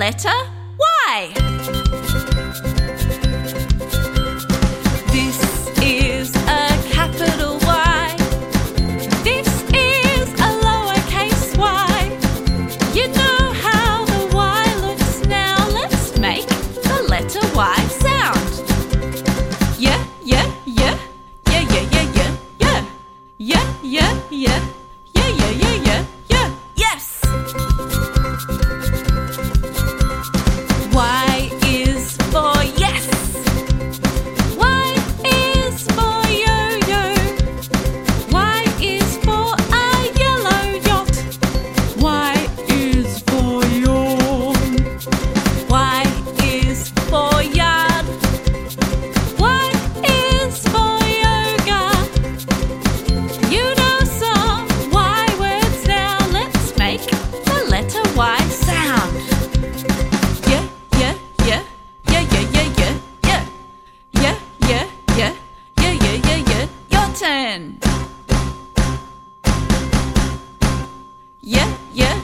letter Y. This is a capital Y. This is a lowercase y. You know how the Y looks now. Let's make the letter Y sound. Yeah, yeah, yeah. Yeah, yeah, yeah, yeah, yeah. Yeah, yeah, yeah. Yeah, yeah, yeah, yeah. Yeah, yeah,